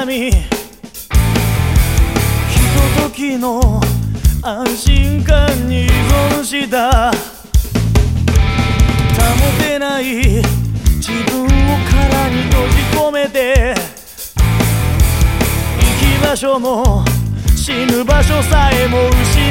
ひとときの安心感に依存した保てない。自分を殻に閉じ込めて。行き場所も死ぬ場所さえも失う。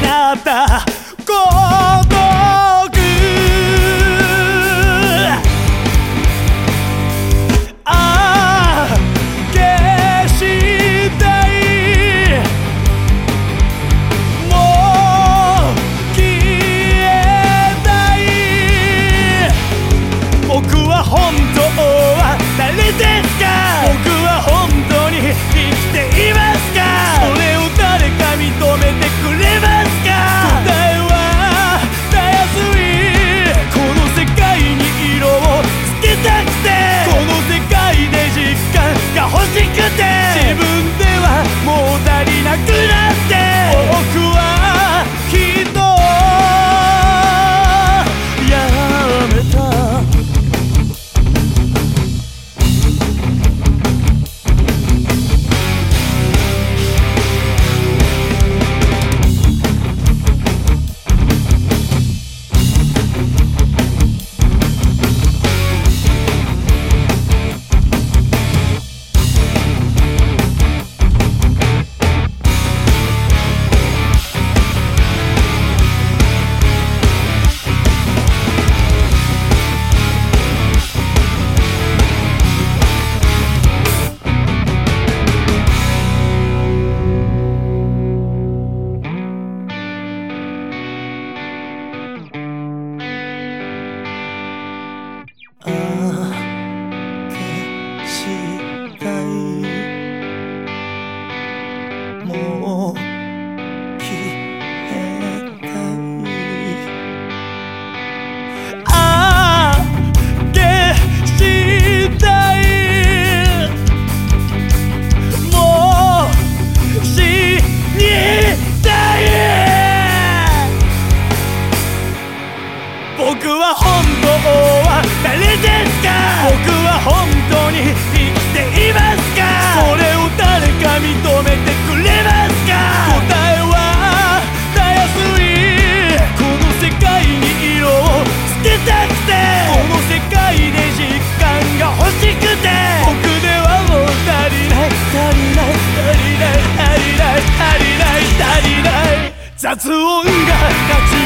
Uh. は本当は誰ですか？僕は本当に生きていますか？それを誰か認めてくれますか？答えはたやすいこの世界に色をつけたくて。この世界で実感が欲しくて。僕ではもう足りない。足りない。足りない。足りない。足りない。足りない。雑音が価値を埋めるからその